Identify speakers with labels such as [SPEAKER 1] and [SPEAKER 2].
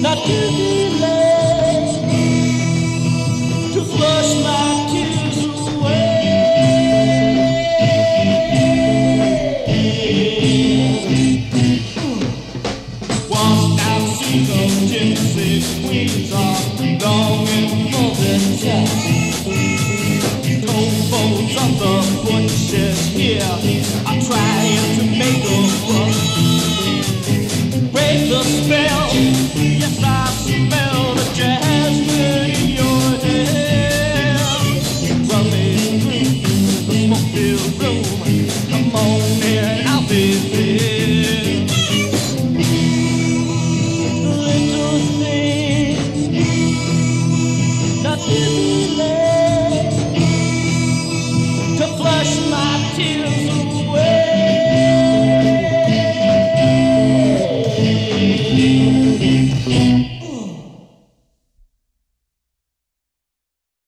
[SPEAKER 1] not to be late to flush my tears away. Washed out seagulls, gypsy queens are longing for their chest. Tofos on the bushes here are trying to make a fuss break the spell. Yes, I smell.